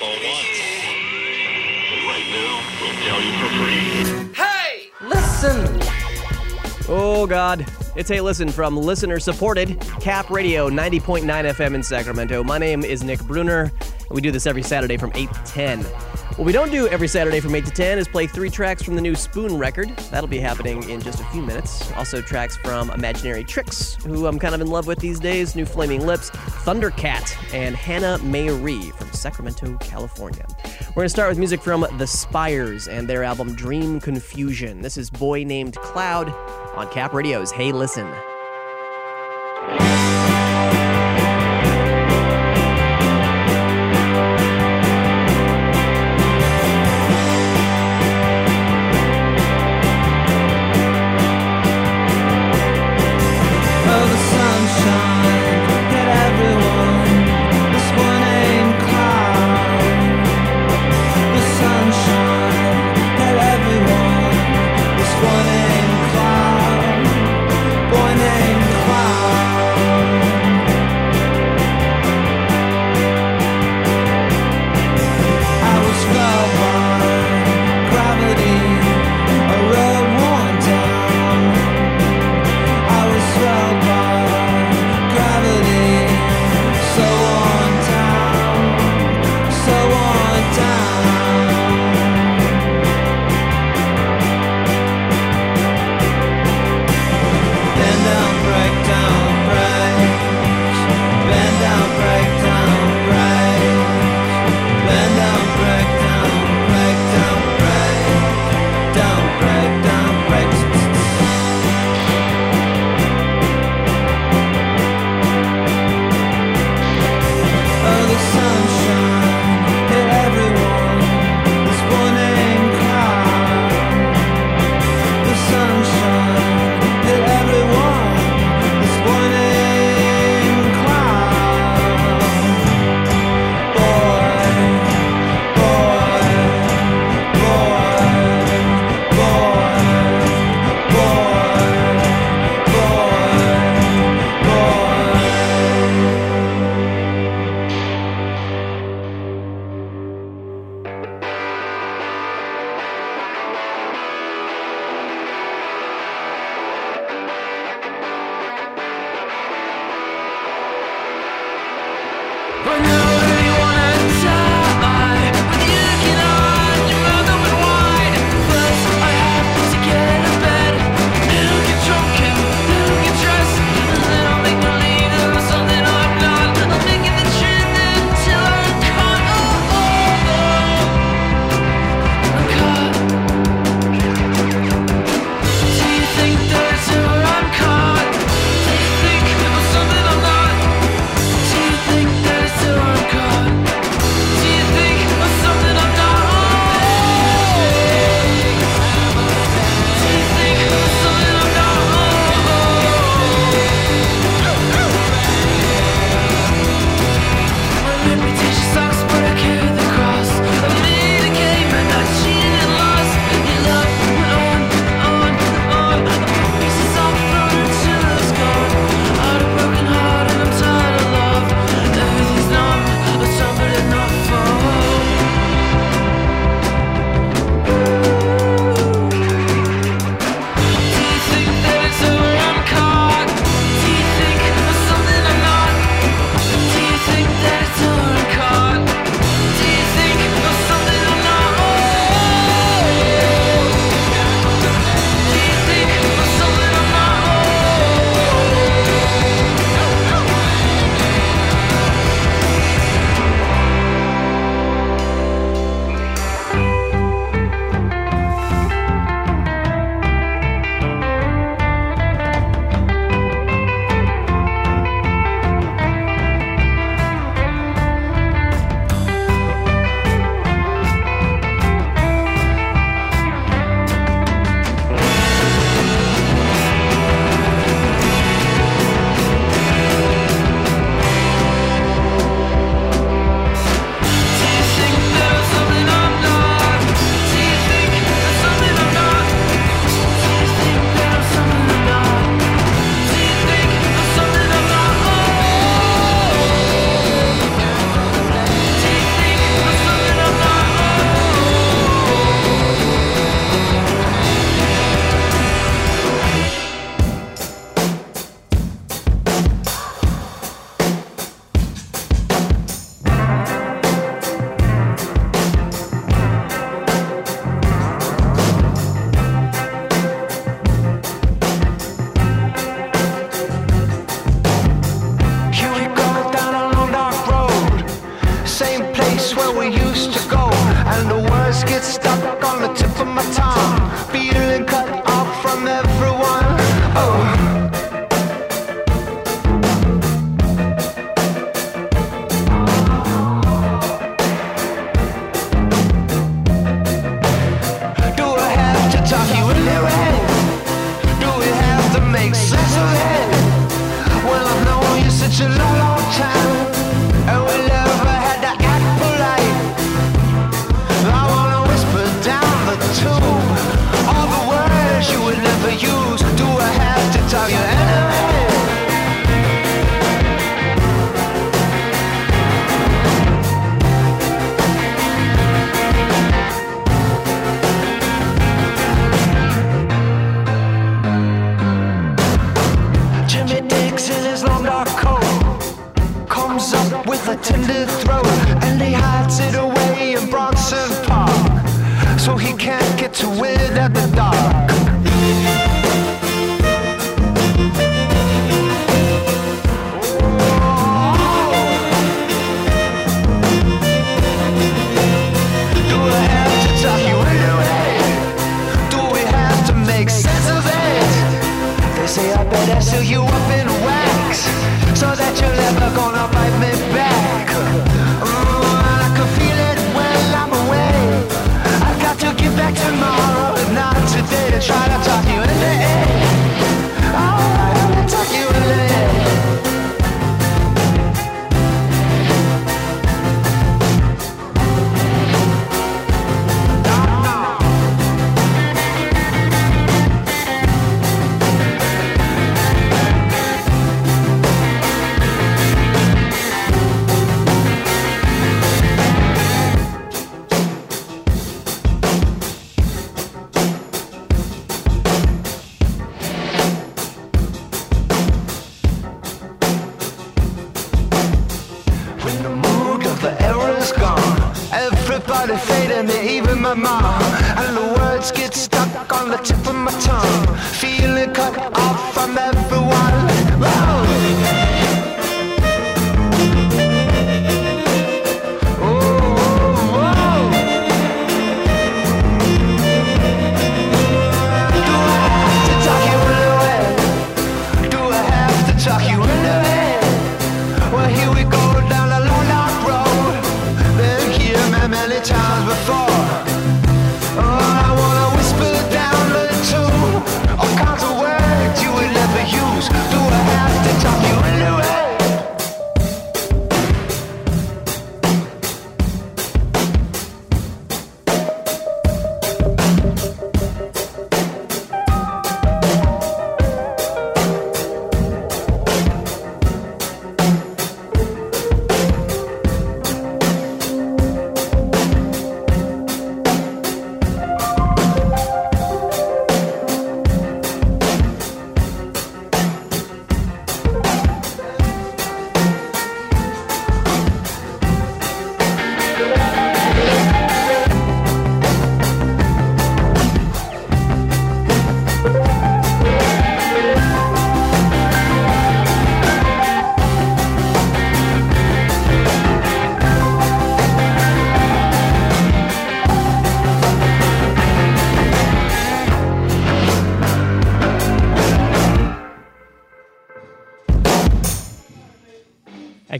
ball. Right now, we'll tell you for free. Hey! Listen! Oh, God. It's Hey Listen from listener supported Cap Radio 90.9 FM in Sacramento. My name is Nick Brunner, and we do this every Saturday from 8 to 10. What we don't do every Saturday from 8 to 10 is play three tracks from the new Spoon record. That'll be happening in just a few minutes. Also, tracks from Imaginary Tricks, who I'm kind of in love with these days, New Flaming Lips, Thundercat, and Hannah Mayree from Sacramento, California. We're going to start with music from The Spires and their album Dream Confusion. This is Boy Named Cloud on Cap Radio's Hey Listen.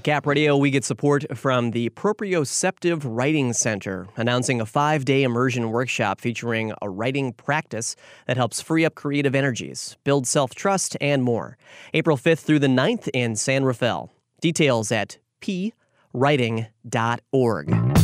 Cap Radio, we get support from the Proprioceptive Writing Center, announcing a five day immersion workshop featuring a writing practice that helps free up creative energies, build self trust, and more. April 5th through the 9th in San Rafael. Details at pwriting.org.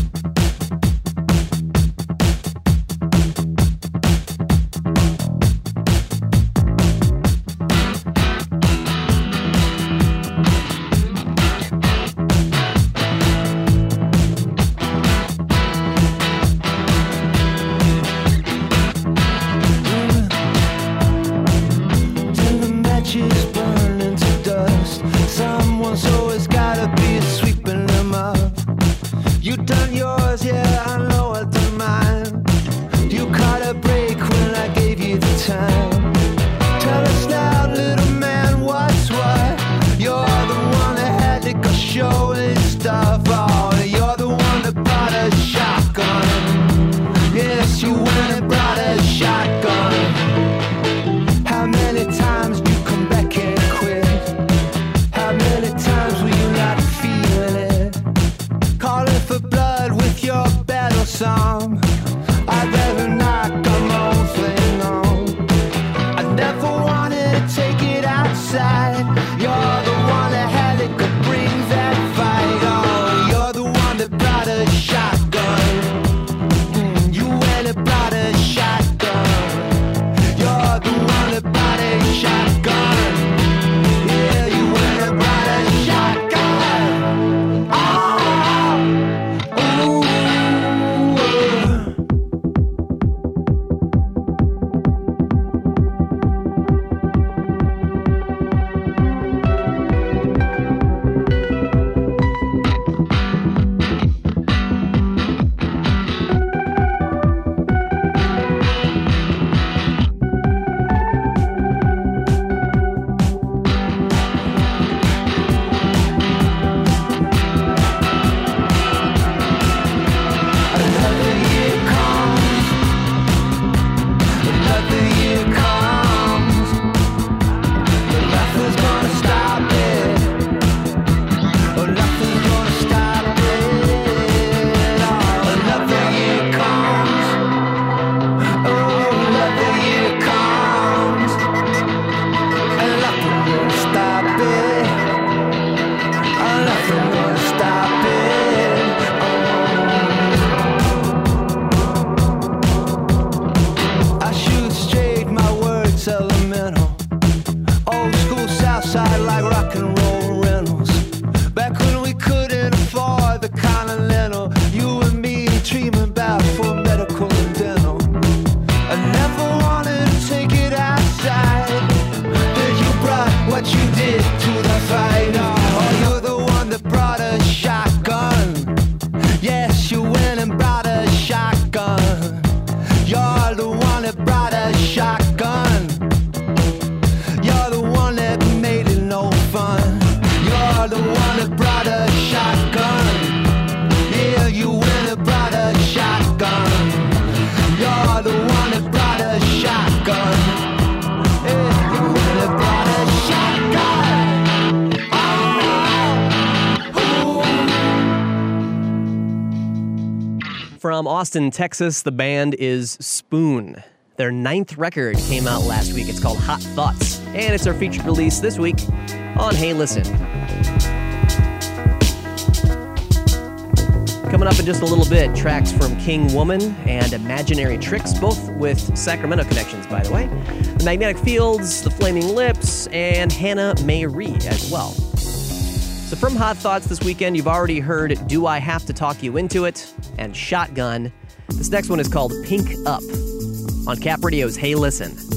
Austin, Texas, the band is Spoon. Their ninth record came out last week. It's called Hot Thoughts, and it's our featured release this week on Hey Listen. Coming up in just a little bit, tracks from King Woman and Imaginary Tricks, both with Sacramento connections, by the way. The Magnetic Fields, The Flaming Lips, and Hannah May as well. So, from Hot Thoughts this weekend, you've already heard Do I Have to Talk You Into It and Shotgun. This next one is called Pink Up on Cap Radio's Hey Listen.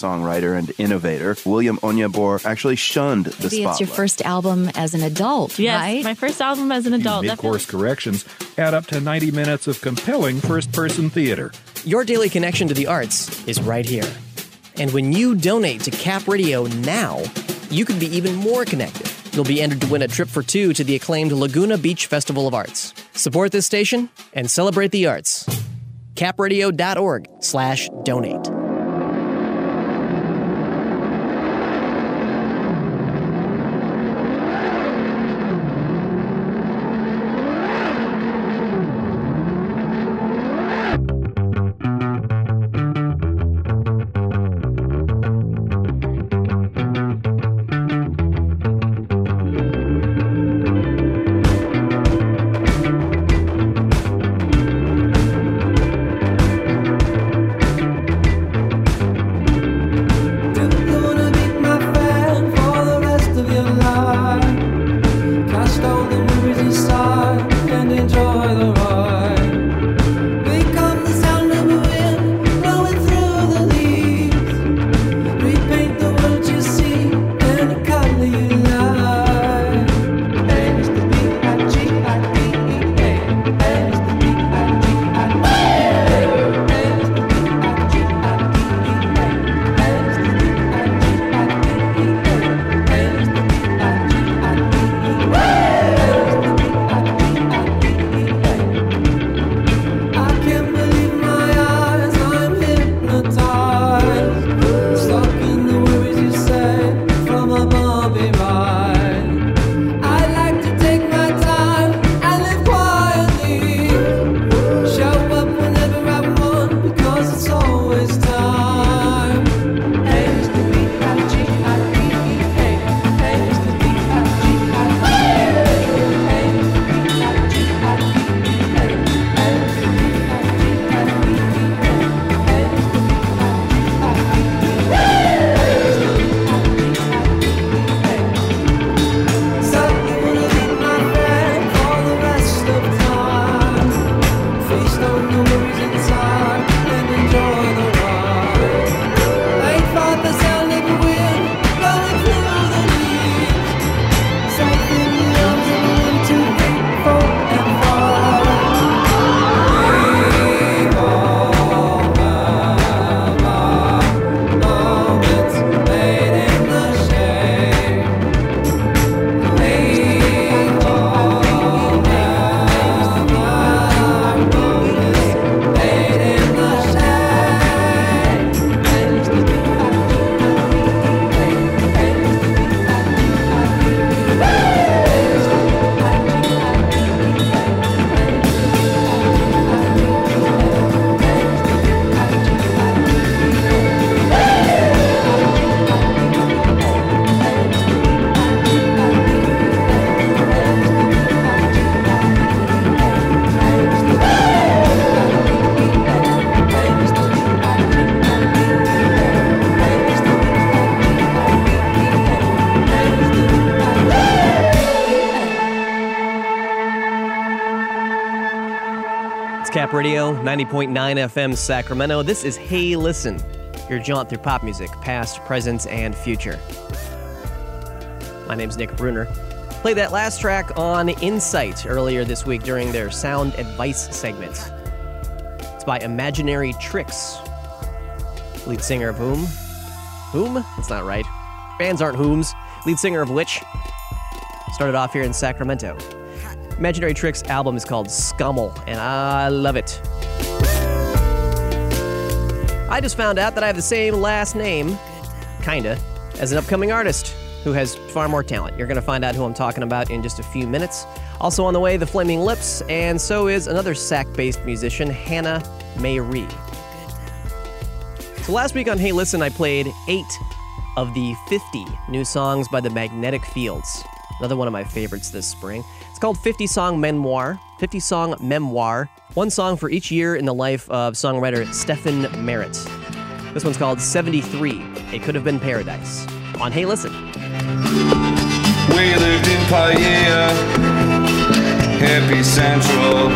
songwriter and innovator, William Onyeabor, actually shunned the spotlight. It's your first album as an adult, yes, right? my first album as an adult. Of course corrections add up to 90 minutes of compelling first person theater. Your daily connection to the arts is right here. And when you donate to Cap Radio now, you can be even more connected. You'll be entered to win a trip for two to the acclaimed Laguna Beach Festival of Arts. Support this station and celebrate the arts. capradio.org slash donate. Radio, 90.9 FM Sacramento. This is Hey Listen, your jaunt through pop music, past, present, and future. My name's Nick Brunner. Played that last track on Insight earlier this week during their sound advice segment. It's by Imaginary Tricks, lead singer of whom? Whom? That's not right. Bands aren't whom's. Lead singer of which? Started off here in Sacramento. Imaginary Tricks album is called Scummel, and I love it. I just found out that I have the same last name, kinda, as an upcoming artist who has far more talent. You're gonna find out who I'm talking about in just a few minutes. Also on the way, the Flaming Lips, and so is another Sac based musician, Hannah Mayree. So last week on Hey Listen, I played eight of the 50 new songs by the Magnetic Fields another one of my favorites this spring. It's called 50 Song Memoir. 50 Song Memoir. One song for each year in the life of songwriter Stephin Merritt. This one's called 73. It could have been paradise. On Hey Listen. We lived in Paia, Hippy central.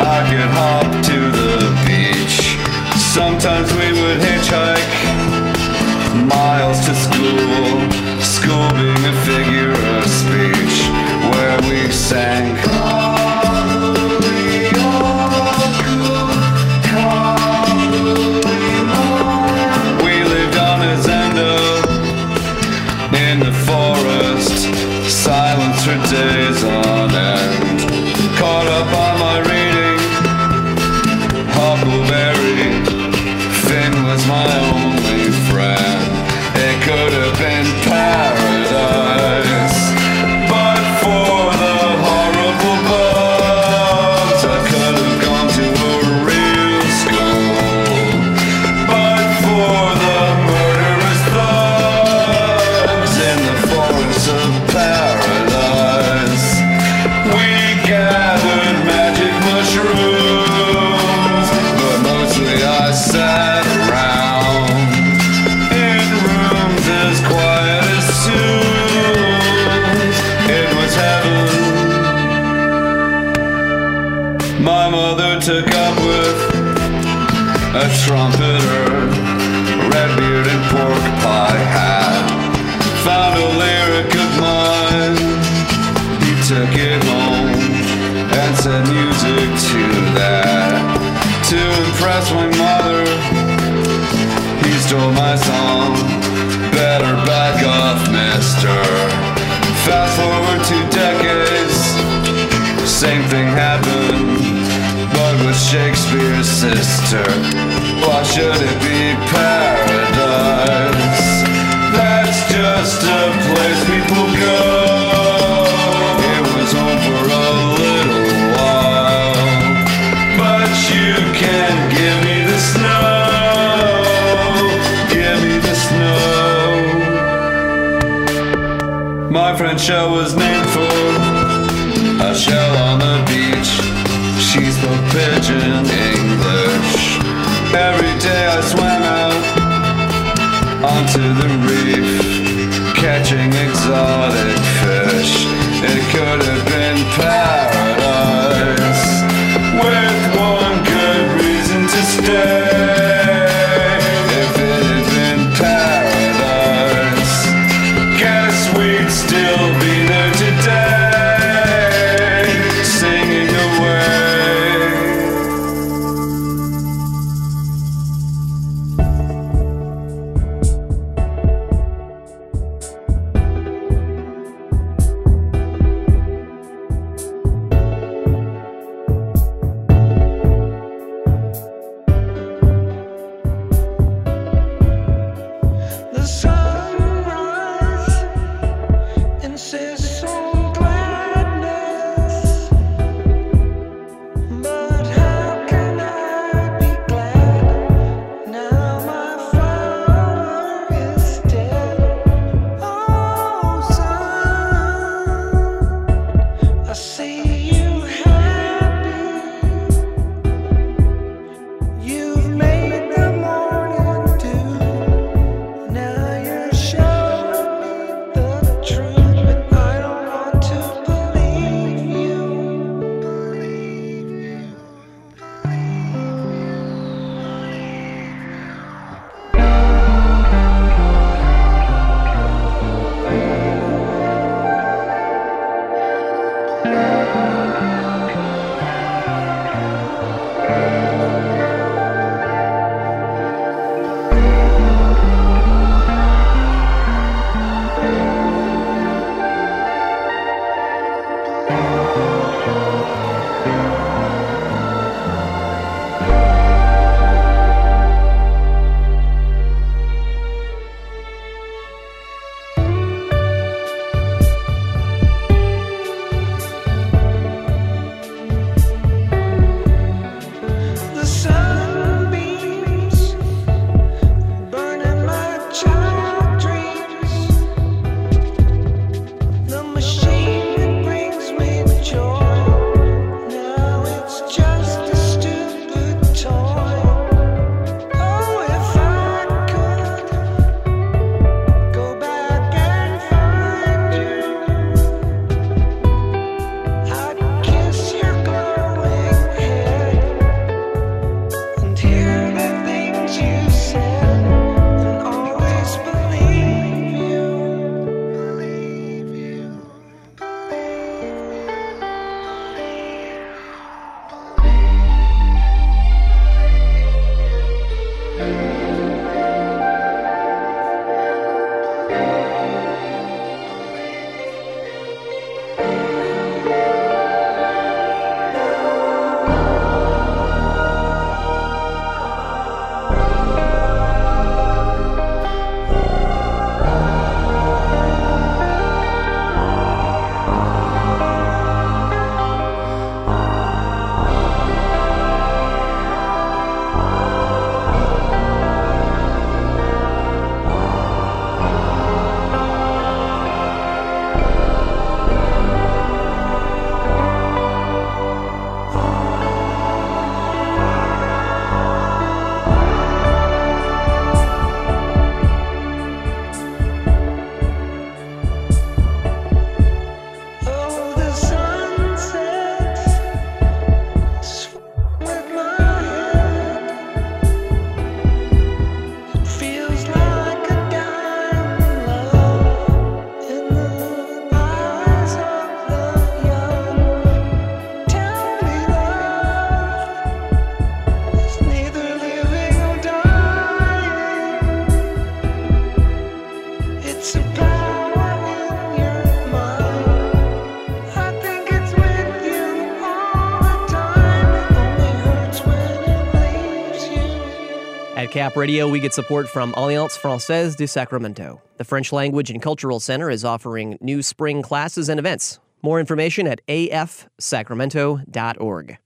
I could hop to the beach. Sometimes we would hitchhike miles to school. School being we sang. eyes on. Better back off, mister. Fast forward two decades, same thing happened, but with Shakespeare's sister. Why should it be paradise? That's just a place people girlfriend show was named for a shell on the beach. She spoke pidgin English. Every day I swam out onto the reef, catching exotic fish. It could have been past. Cap Radio, we get support from Alliance Francaise de Sacramento. The French Language and Cultural Center is offering new spring classes and events. More information at afsacramento.org.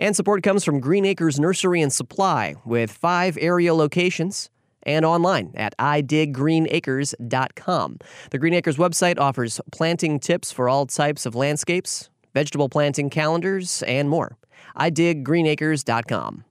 And support comes from Green Acres Nursery and Supply with five area locations and online at idiggreenacres.com. The Green Acres website offers planting tips for all types of landscapes, vegetable planting calendars, and more. idiggreenacres.com.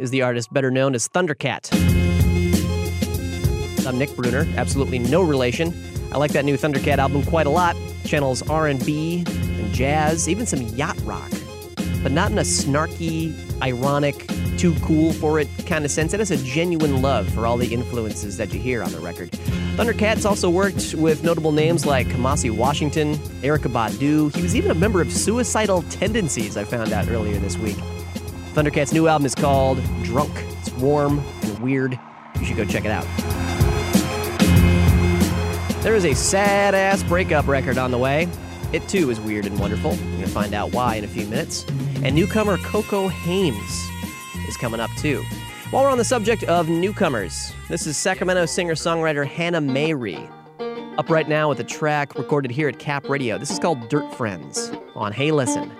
is the artist better known as Thundercat. I'm Nick Brunner, absolutely no relation. I like that new Thundercat album quite a lot. Channels R&B and jazz, even some yacht rock. But not in a snarky, ironic, too cool for it kind of sense. It has a genuine love for all the influences that you hear on the record. Thundercats also worked with notable names like Kamasi Washington, Erykah Badu. He was even a member of Suicidal Tendencies, I found out earlier this week. Thundercat's new album is called Drunk. It's warm and weird. You should go check it out. There is a sad ass breakup record on the way. It too is weird and wonderful. You're to find out why in a few minutes. And newcomer Coco Hames is coming up too. While we're on the subject of newcomers, this is Sacramento singer songwriter Hannah Mayree. Up right now with a track recorded here at Cap Radio. This is called Dirt Friends on Hey Listen.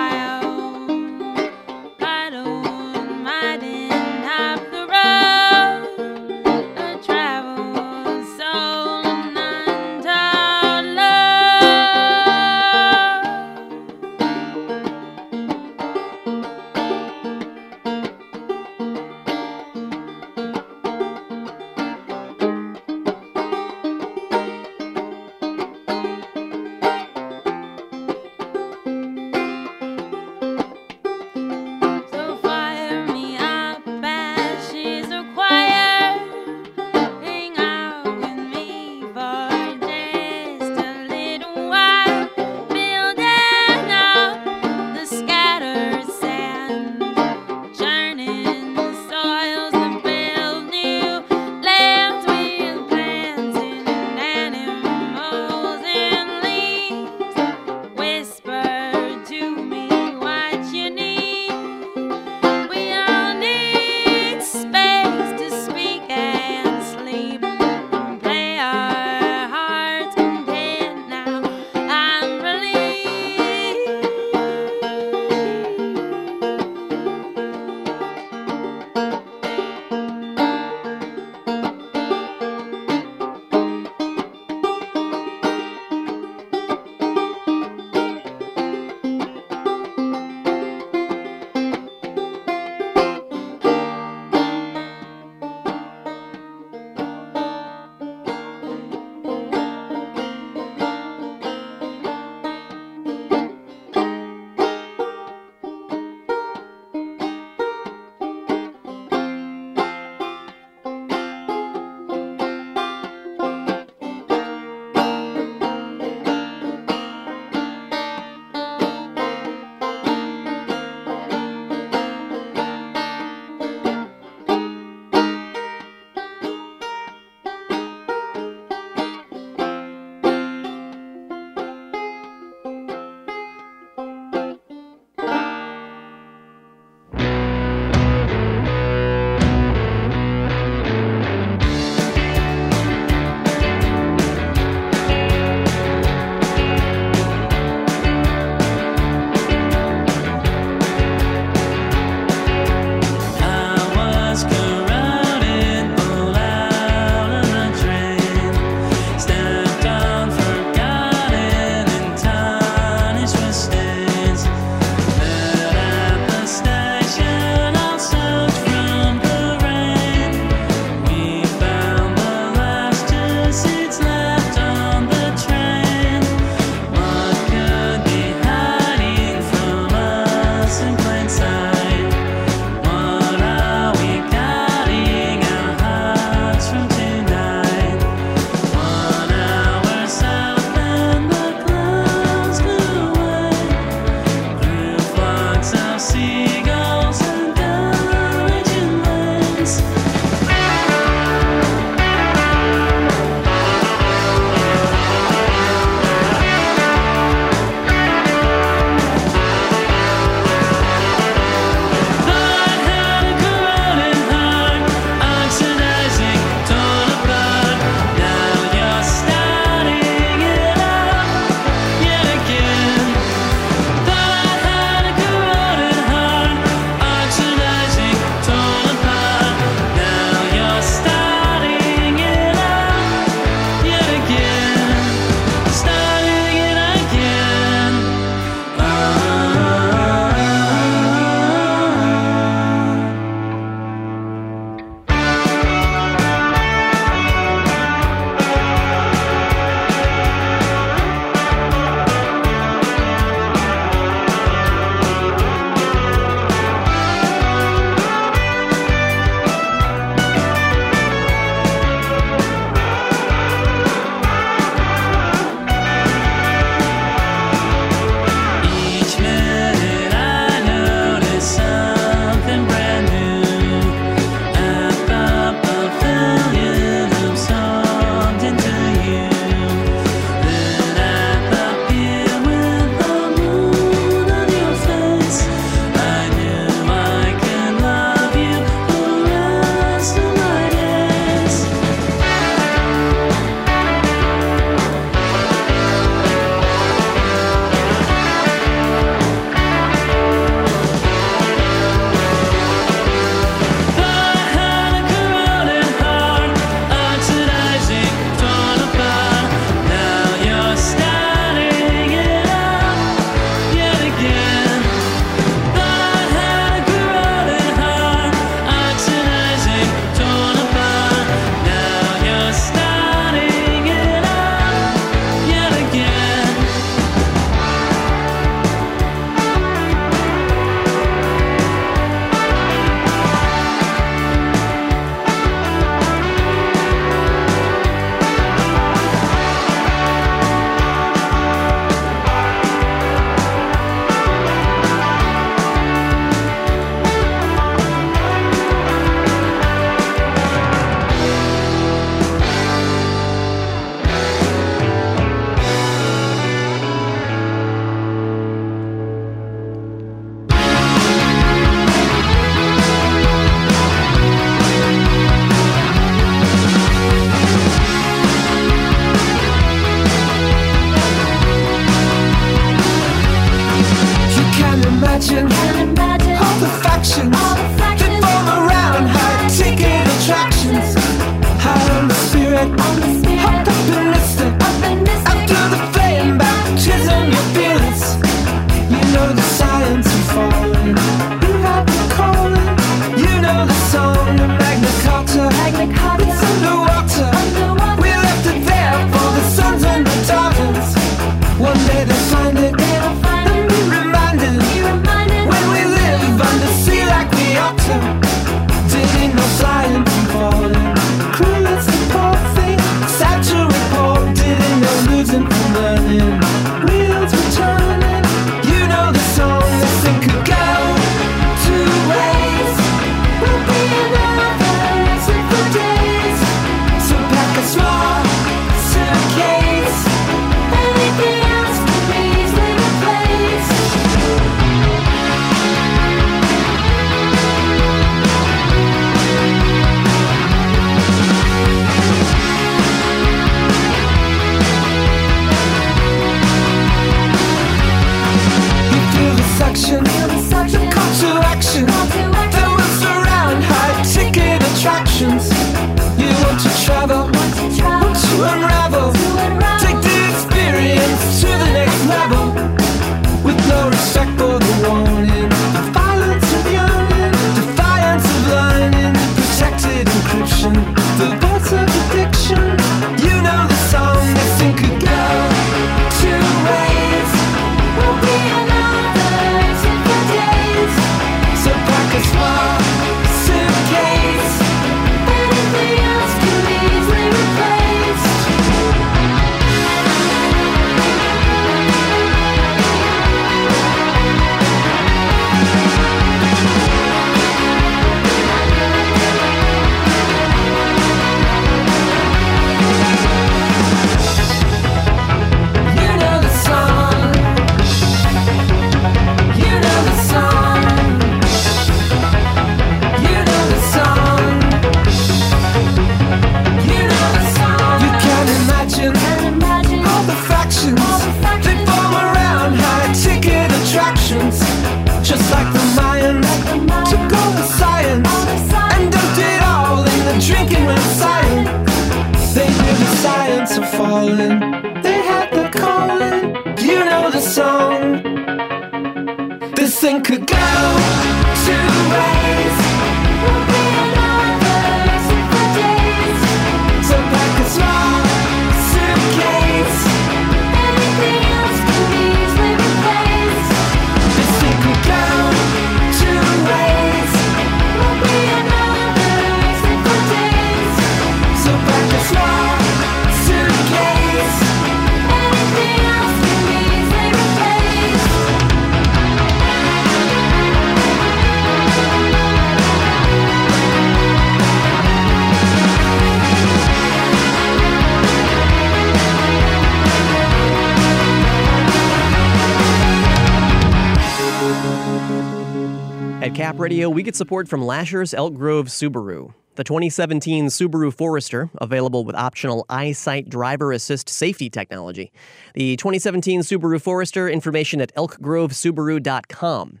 we get support from Lasher's Elk Grove Subaru. The 2017 Subaru Forester, available with optional EyeSight driver assist safety technology. The 2017 Subaru Forester, information at elkgrovesubaru.com.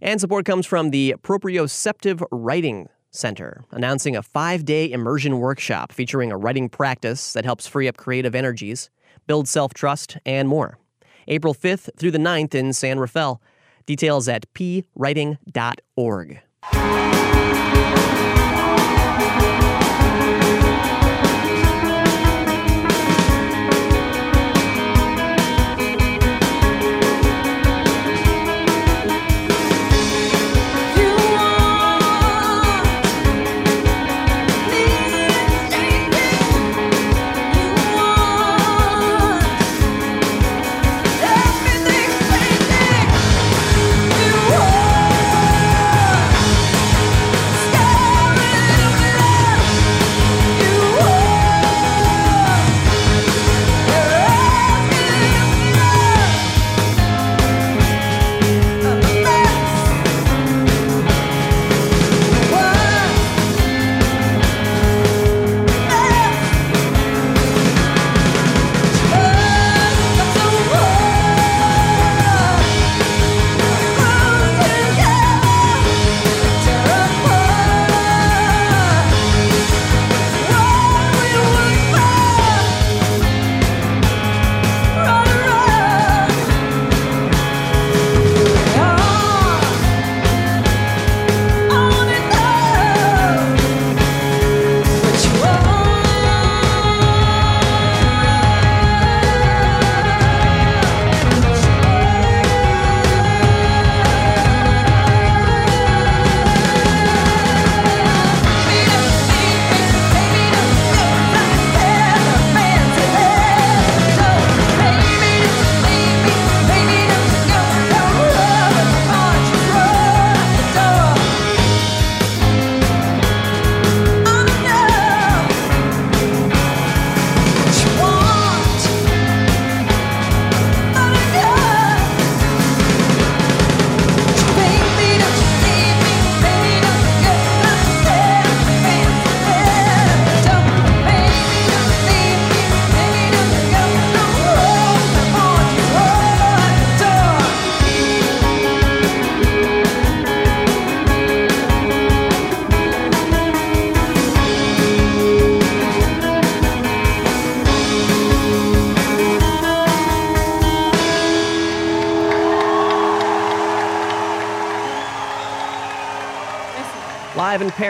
And support comes from the Proprioceptive Writing Center, announcing a five day immersion workshop featuring a writing practice that helps free up creative energies, build self trust, and more. April 5th through the 9th in San Rafael. Details at pwriting.org.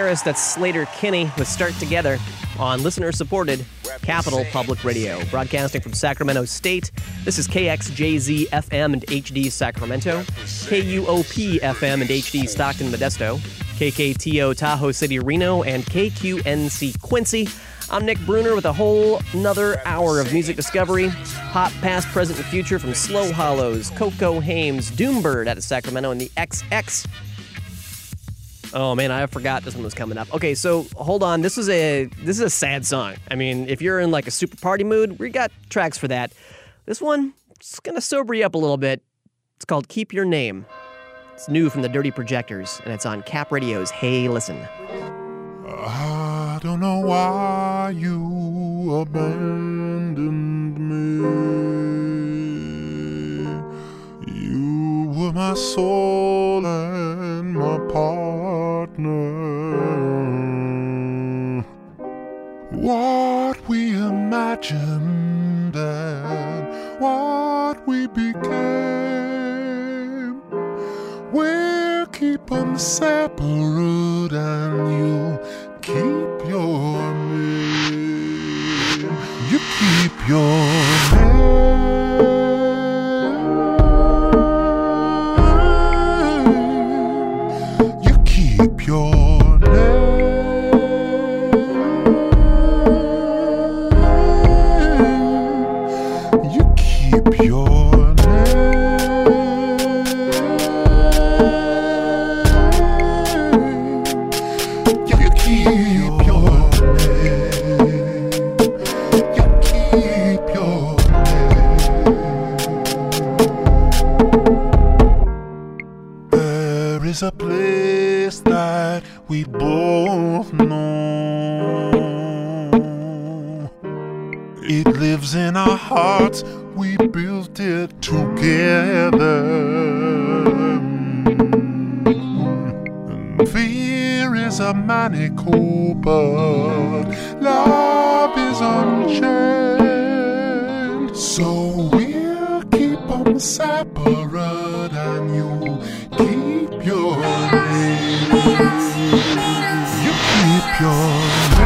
in That's Slater Kinney with Start Together on listener supported Capital Public Radio. Broadcasting from Sacramento State, this is KXJZ FM and HD Sacramento, KUOP FM and HD Stockton Modesto, KKTO Tahoe City Reno, and KQNC Quincy. I'm Nick Brunner with a whole another hour of music discovery, pop past, present, and future from Slow Hollows, Coco Hames, Doombird out of Sacramento, and the XX. Oh man, I forgot this one was coming up. Okay, so hold on. This is a this is a sad song. I mean, if you're in like a super party mood, we got tracks for that. This one gonna sober you up a little bit. It's called "Keep Your Name." It's new from the Dirty Projectors, and it's on Cap Radio's Hey Listen. I don't know why you abandoned me. You were my soul and my partner. What we imagined and what we became. We'll keep them separate and you keep your name. You keep your in our hearts. We built it together. Fear is a maniacal, but love is unchained. So we'll keep 'em separate, and you keep your name. You keep your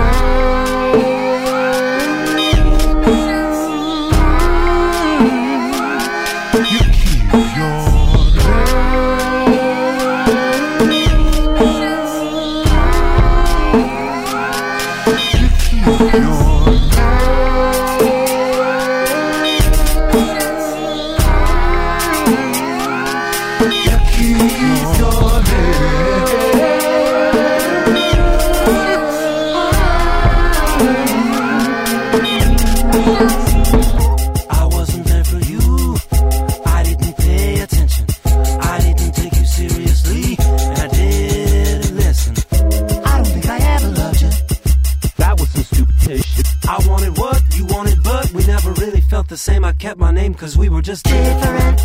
cause we were just different.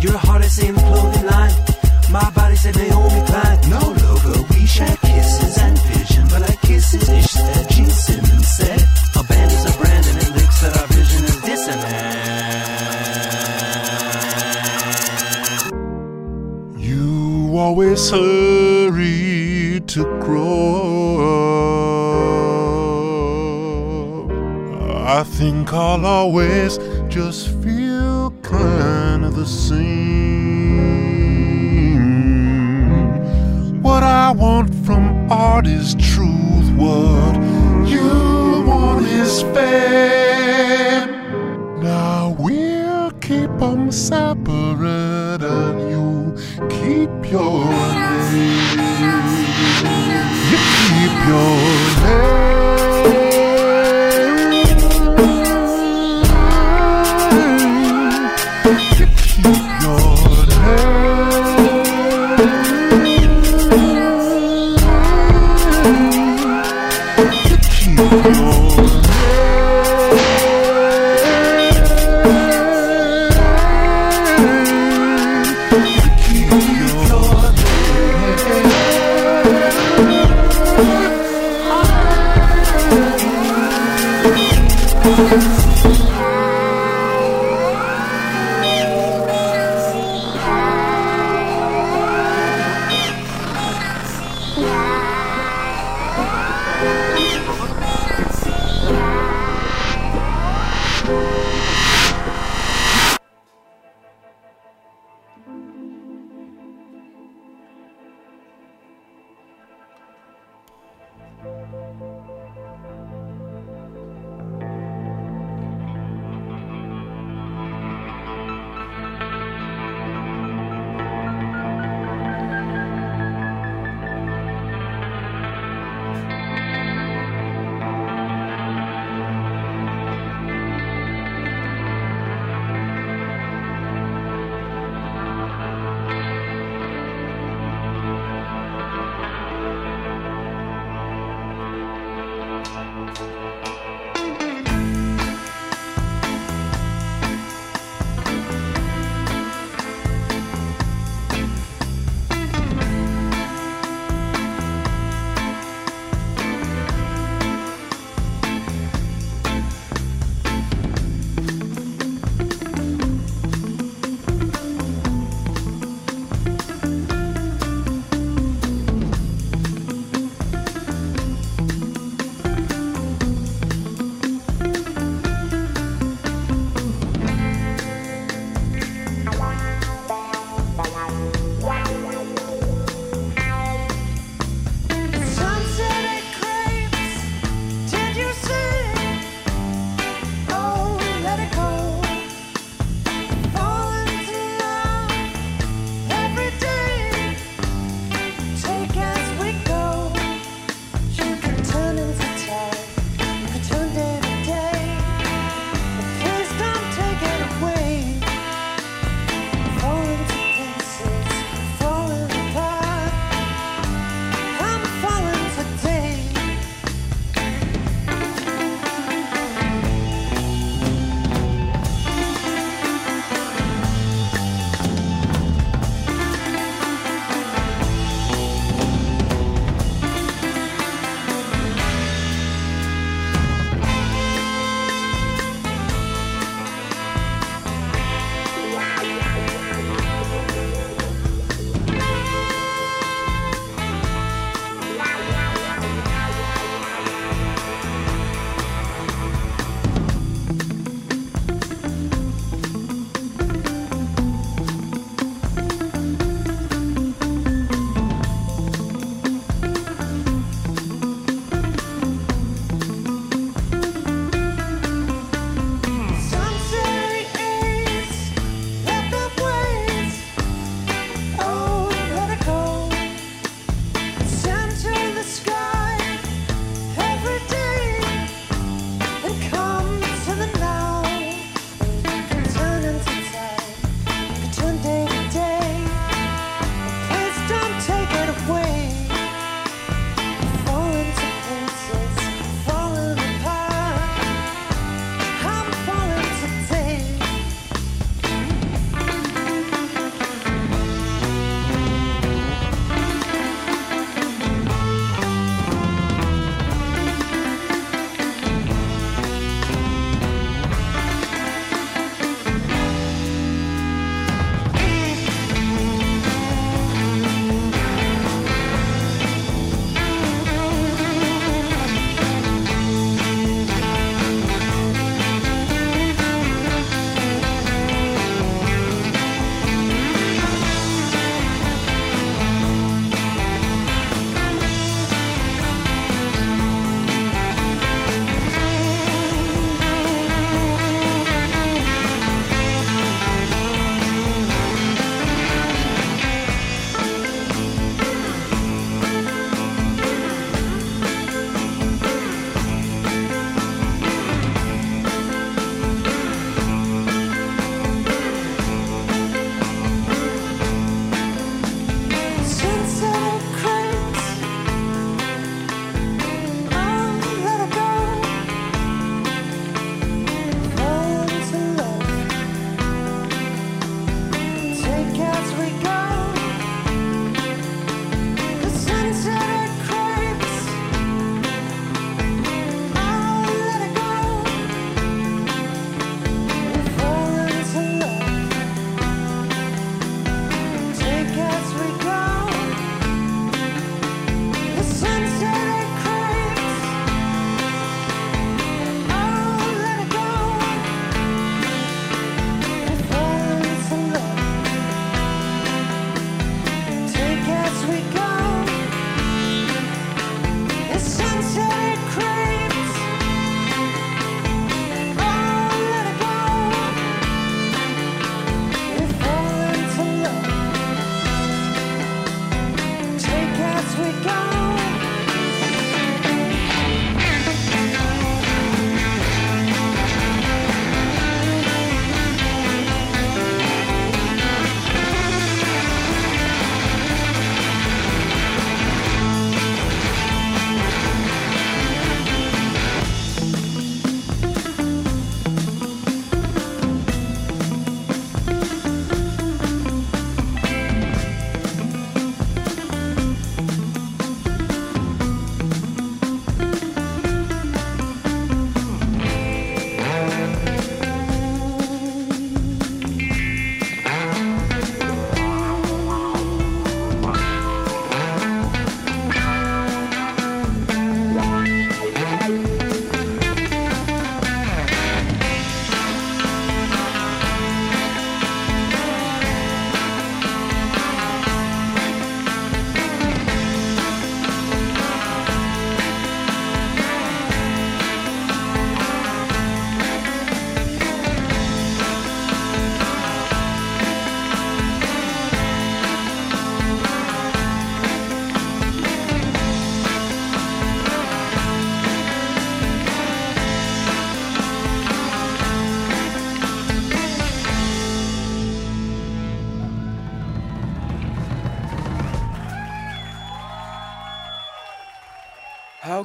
Your heart is in clothing line. My body said Naomi Klein. No logo, we shared kisses and vision. But our kisses ish that Gene Simmons said. A band is a brand and it licks that our vision is dissonant. You always hurry to grow. I think I'll always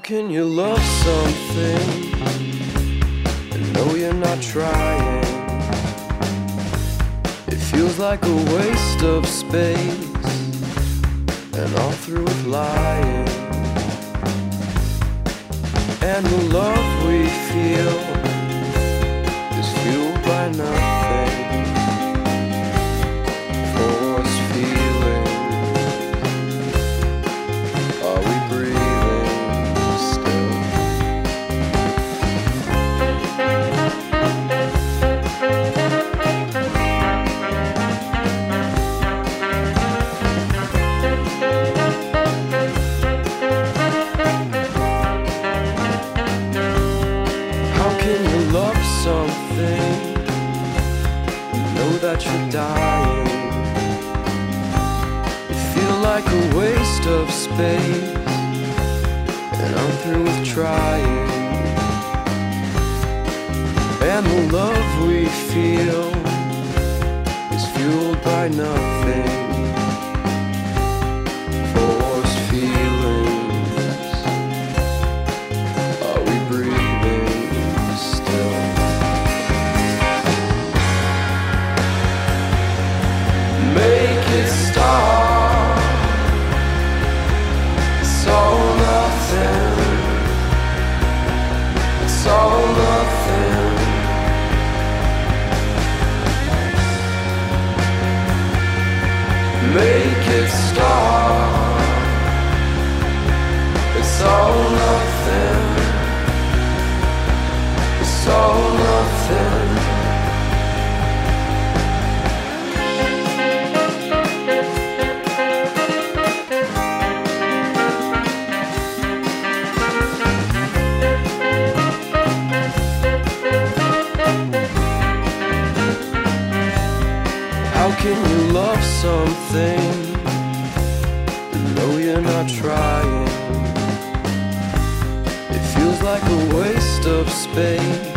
can you love something and know you're not trying? It feels like a waste of space and all through with lying. And the love we feel is fueled by nothing. Space, and I'm through with trying. And the love we feel is fueled by nothing. Forced feelings. Are we breathing still? Make it stop. Waste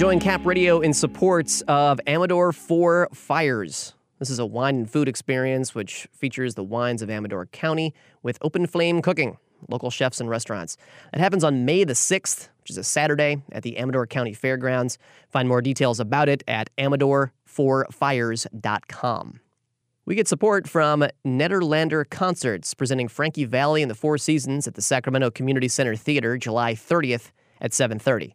Join Cap Radio in support of Amador Four Fires. This is a wine and food experience which features the wines of Amador County with open flame cooking, local chefs and restaurants. It happens on May the 6th, which is a Saturday, at the Amador County Fairgrounds. Find more details about it at amador4fires.com. We get support from Nederlander Concerts, presenting Frankie Valli and the Four Seasons at the Sacramento Community Center Theater July 30th at 7:30.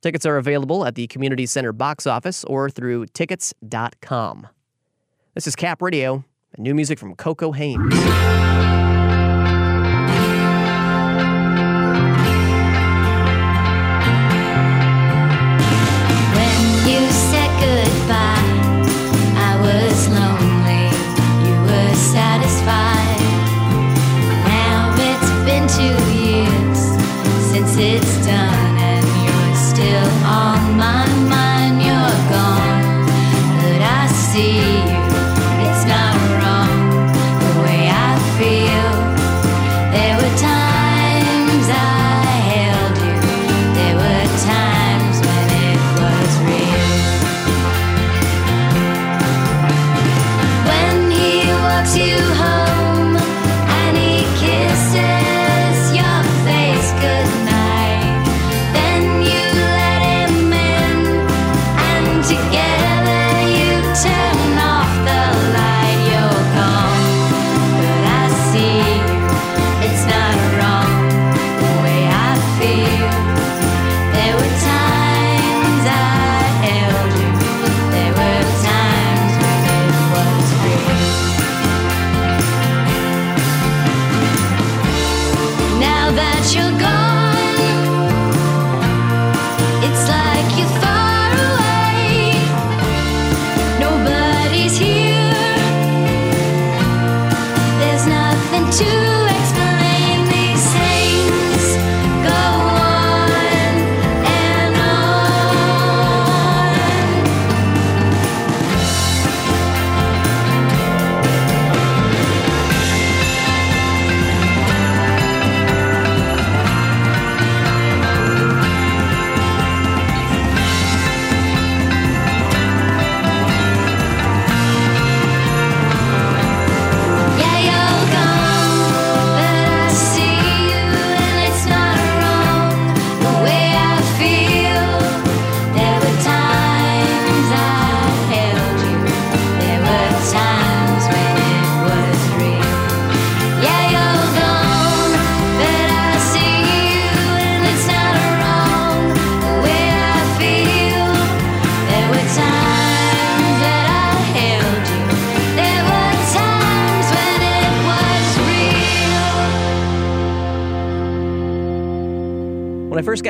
Tickets are available at the Community Center box office or through tickets.com. This is Cap Radio, new music from Coco Hames.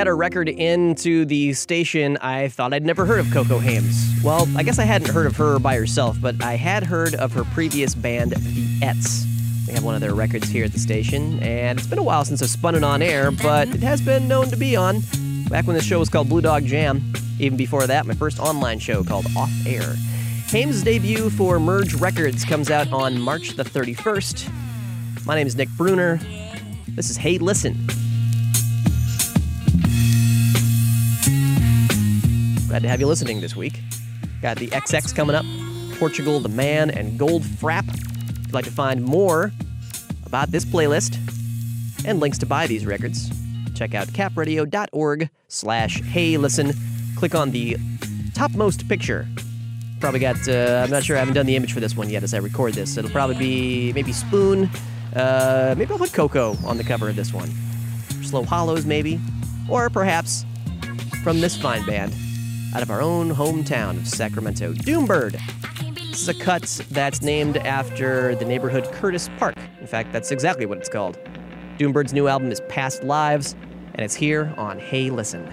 Got her record into the station, I thought I'd never heard of Coco Hames. Well, I guess I hadn't heard of her by herself, but I had heard of her previous band, The Ettes. We have one of their records here at the station, and it's been a while since I've spun it on air, but it has been known to be on. Back when the show was called Blue Dog Jam. Even before that, my first online show called Off Air. Hames' debut for Merge Records comes out on March the 31st. My name is Nick Brunner. This is Hey Listen. Glad to have you listening this week. Got the XX coming up, Portugal the Man, and Goldfrapp. If you'd like to find more about this playlist and links to buy these records, check out capradio.org slash hey listen. Click on the topmost picture. Probably got, uh, I'm not sure, I haven't done the image for this one yet as I record this. It'll probably be maybe Spoon, uh, maybe I'll put Coco on the cover of this one. Slow Hollows, maybe. Or perhaps from this fine band out of our own hometown of Sacramento, Doombird. This is a cut that's named after the neighborhood Curtis Park. In fact, that's exactly what it's called. Doombird's new album is Past Lives, and it's here on Hey Listen.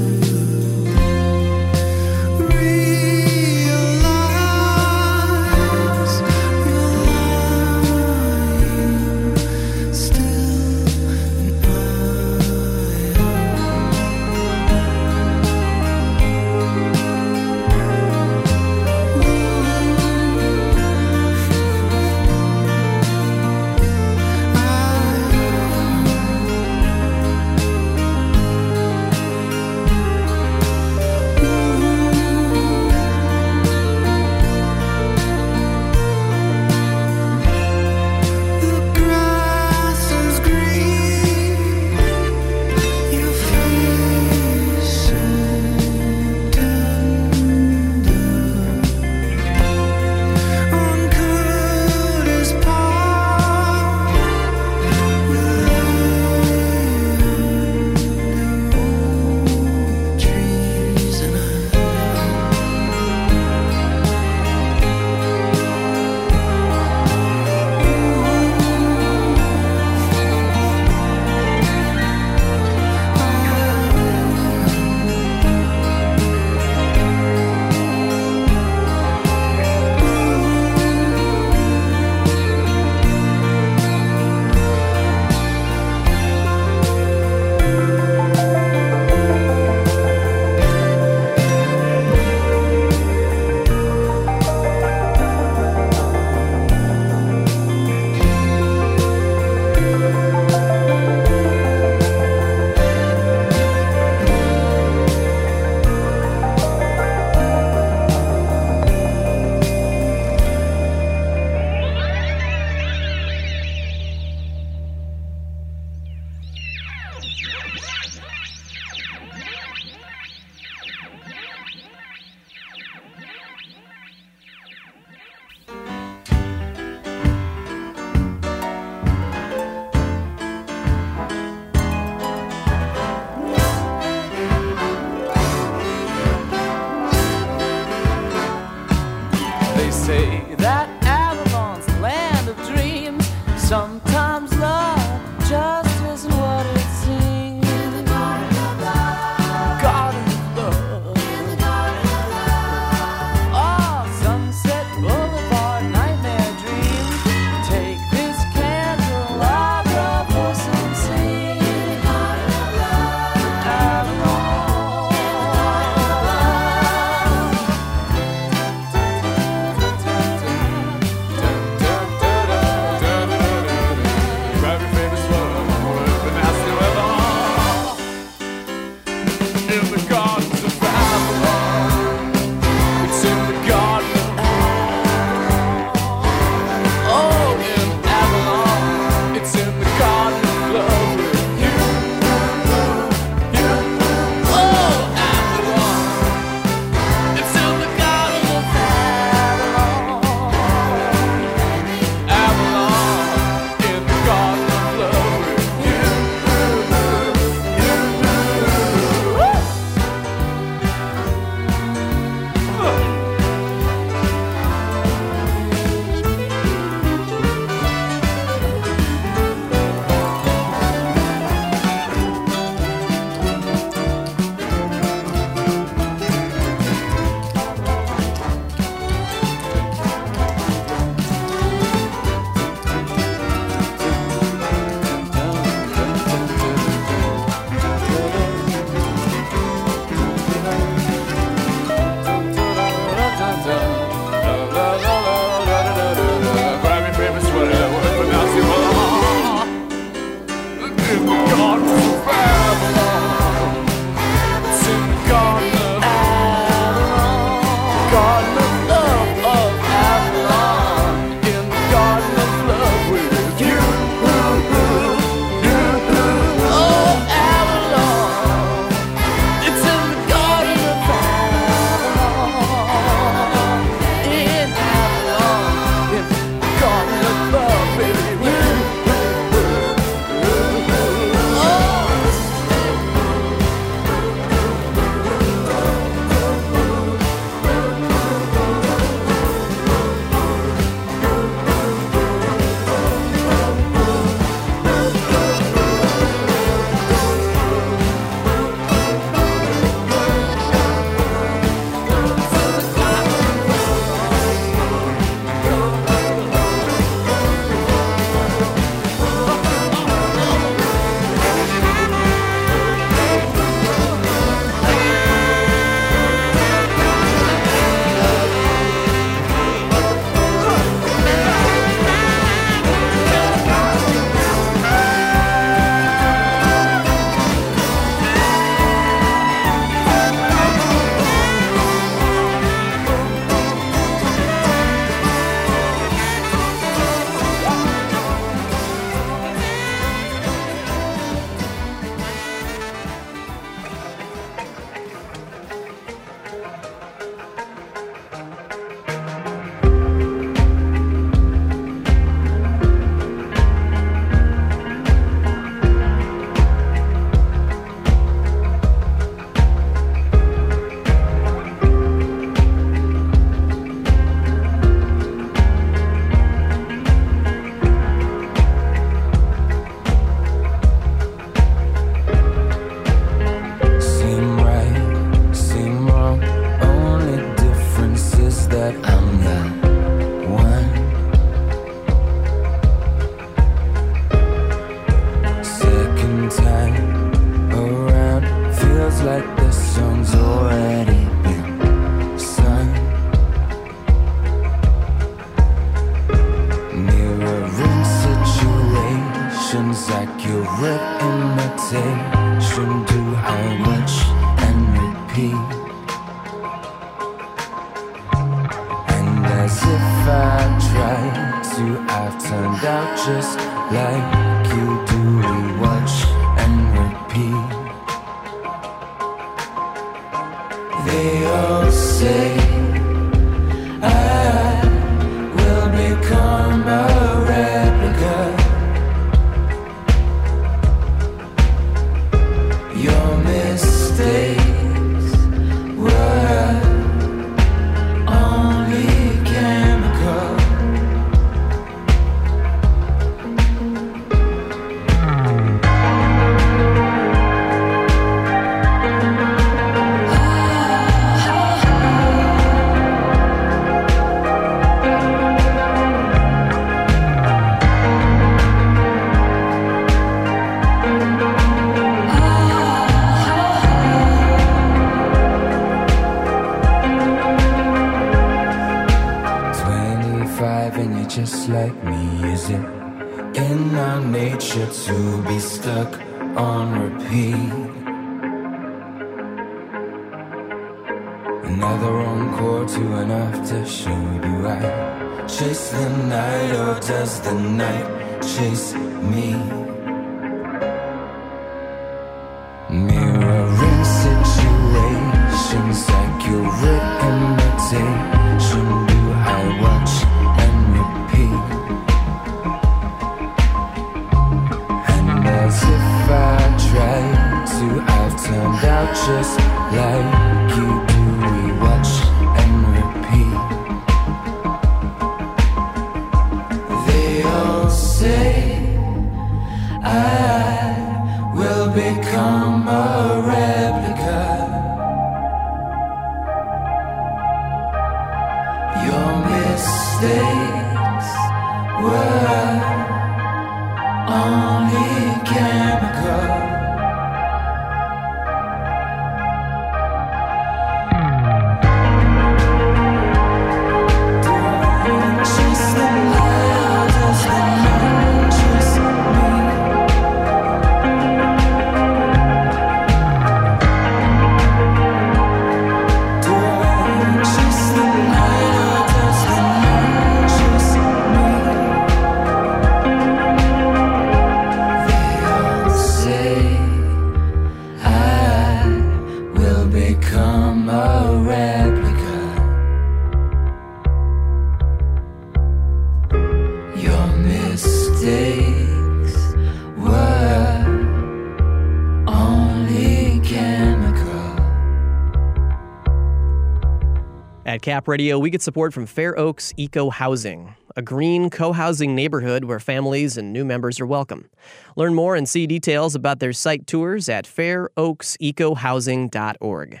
Cap Radio, we get support from Fair Oaks Eco Housing, a green co housing neighborhood where families and new members are welcome. Learn more and see details about their site tours at fairoaksecohousing.org.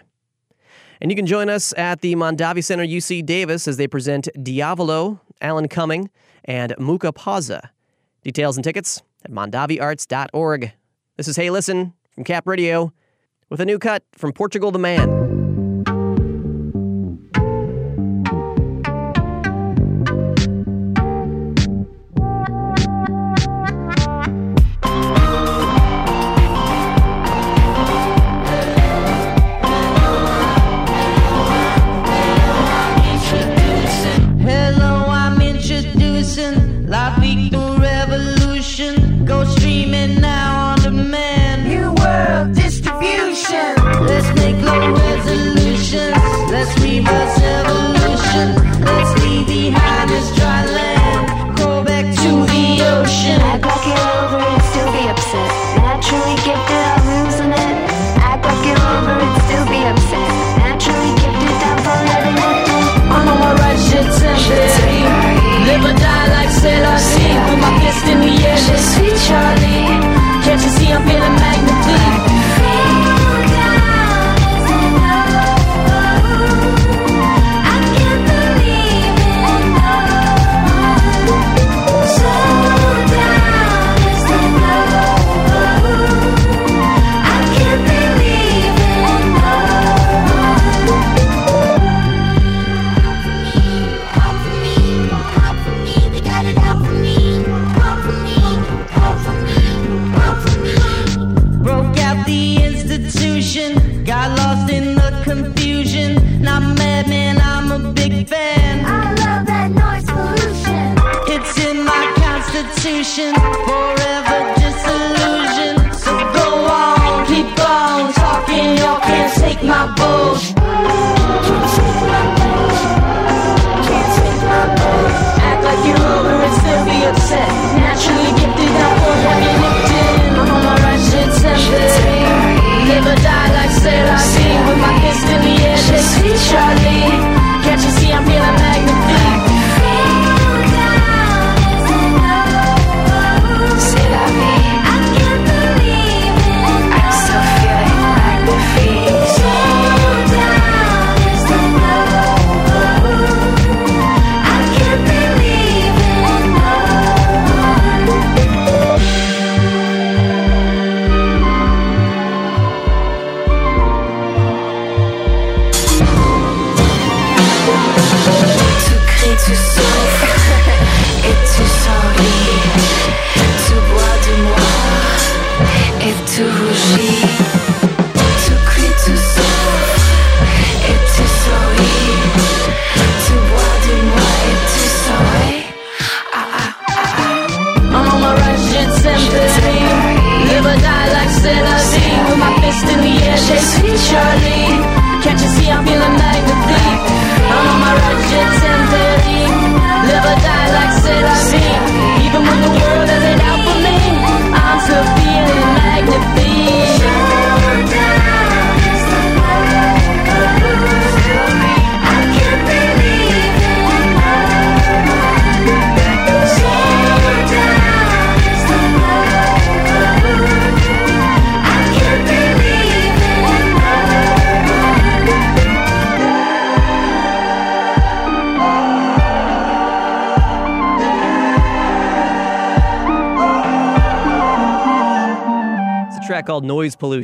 And you can join us at the Mondavi Center UC Davis as they present Diavolo, Alan Cumming, and Mucca Pazza. Details and tickets at mondaviarts.org. This is Hey Listen from Cap Radio with a new cut from Portugal the Man.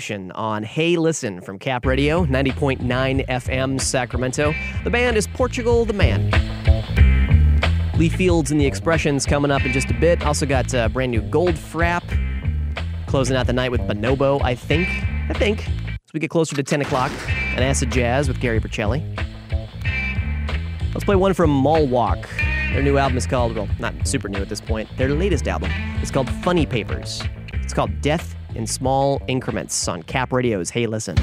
Noise Pollution on Hey Listen from Cap Radio, 90.9 FM Sacramento. The band is Portugal the Man. Lee Fields and the Expressions coming up in just a bit. Also got uh, brand new Goldfrapp closing out the night with Bonobo, I think. I think. As we get closer to 10 o'clock, an acid jazz with Gary Vercelli. Let's play one from Mall Walk. Their new album is called, well, not super new at this point, their latest album is called Funny Papers. It's called Death in Small Increments on Cap Radio's Hey Listen.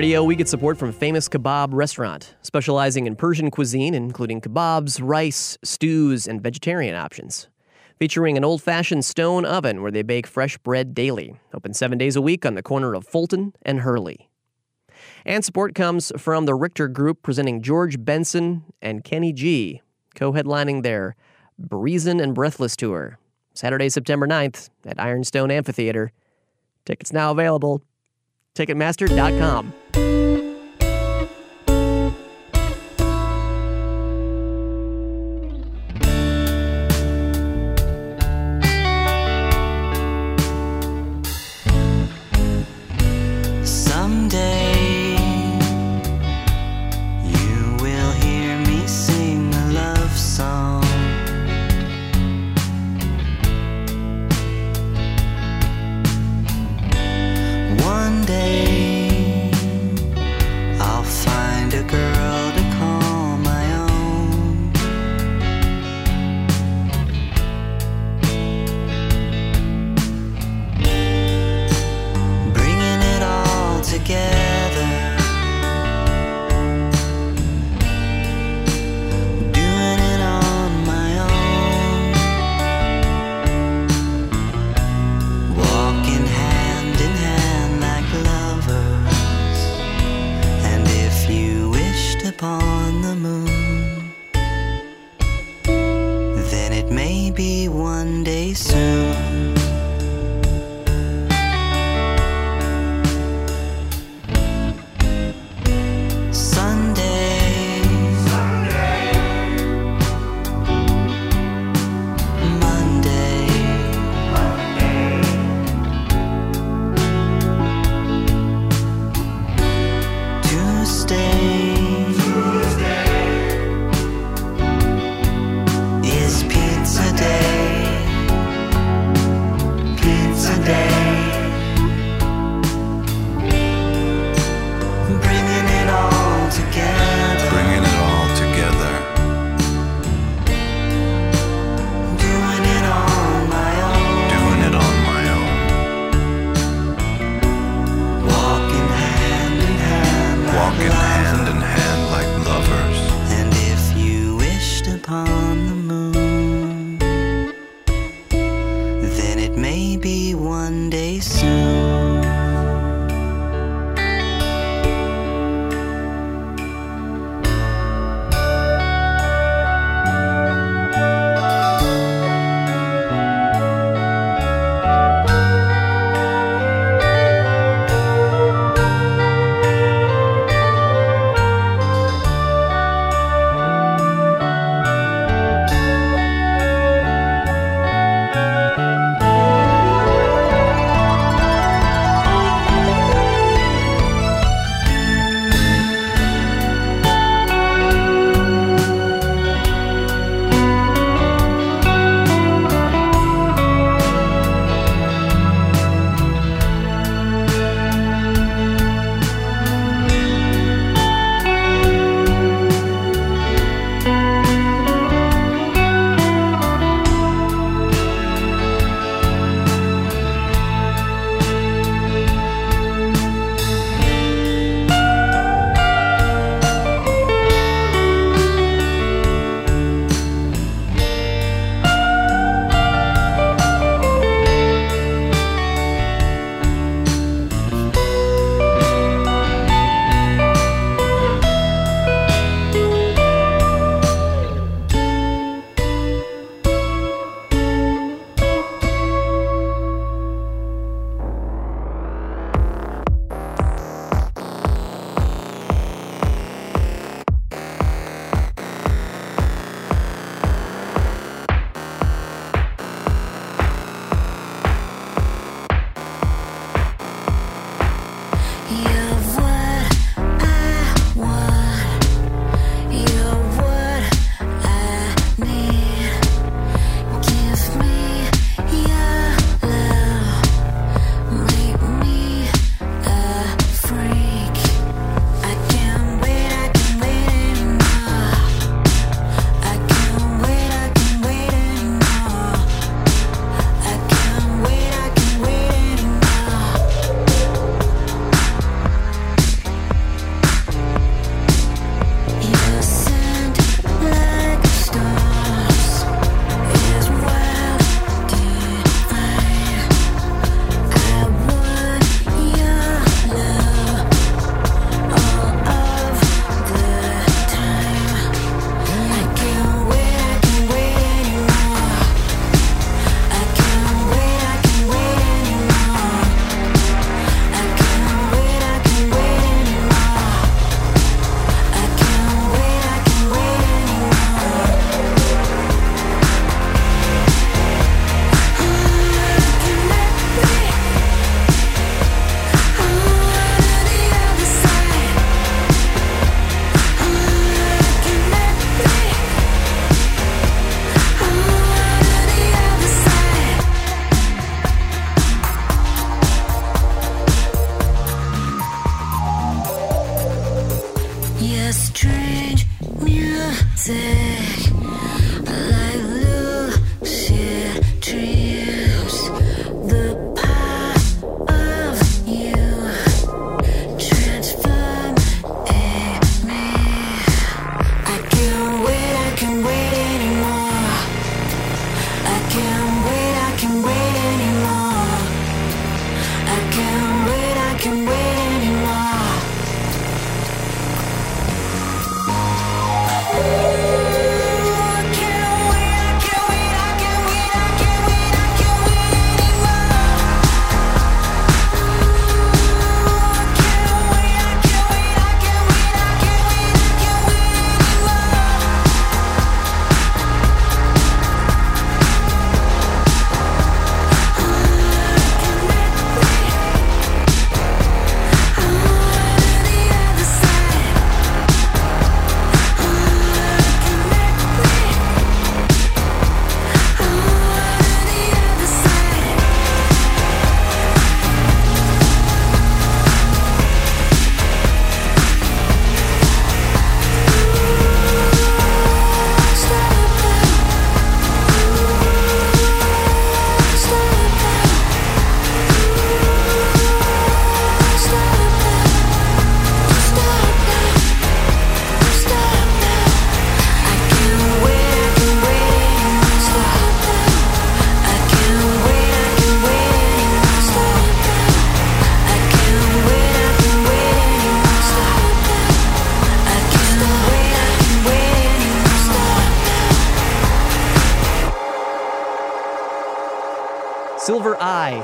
Radio, we get support from Famous Kebab Restaurant, specializing in Persian cuisine, including kebabs, rice, stews, and vegetarian options. Featuring an old fashioned stone oven where they bake fresh bread daily. Open seven days a week on the corner of Fulton and Hurley. And support comes from the Richter Group presenting George Benson and Kenny G, co headlining their Breezin' and Breathless Tour, Saturday, September 9th at Ironstone Amphitheater. Tickets now available. Ticketmaster.com.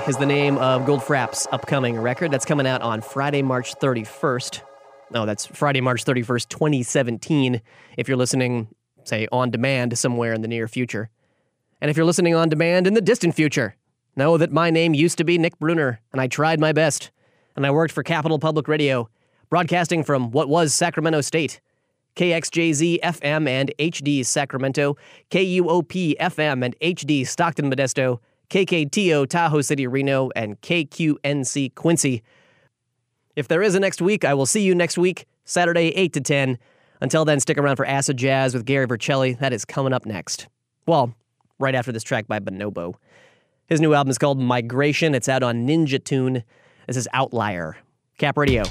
is the name of Goldfrapp's upcoming record. That's coming out on Friday, March 31st. No, that's Friday, March 31st, 2017, if you're listening, say, on demand somewhere in the near future. And if you're listening on demand in the distant future, know that my name used to be Nick Brunner, and I tried my best. And I worked for Capital Public Radio, broadcasting from what was Sacramento State. KXJZ FM and HD Sacramento, KUOP FM and HD Stockton Modesto, KKTO Tahoe City Reno, and KQNC Quincy. If there is a next week, I will see you next week, Saturday 8 to 10. Until then, stick around for Acid Jazz with Gary Vercelli. That is coming up next. Well, right after this track by Bonobo. His new album is called Migration. It's out on Ninja Tune. This is Outlier. Cap Radio.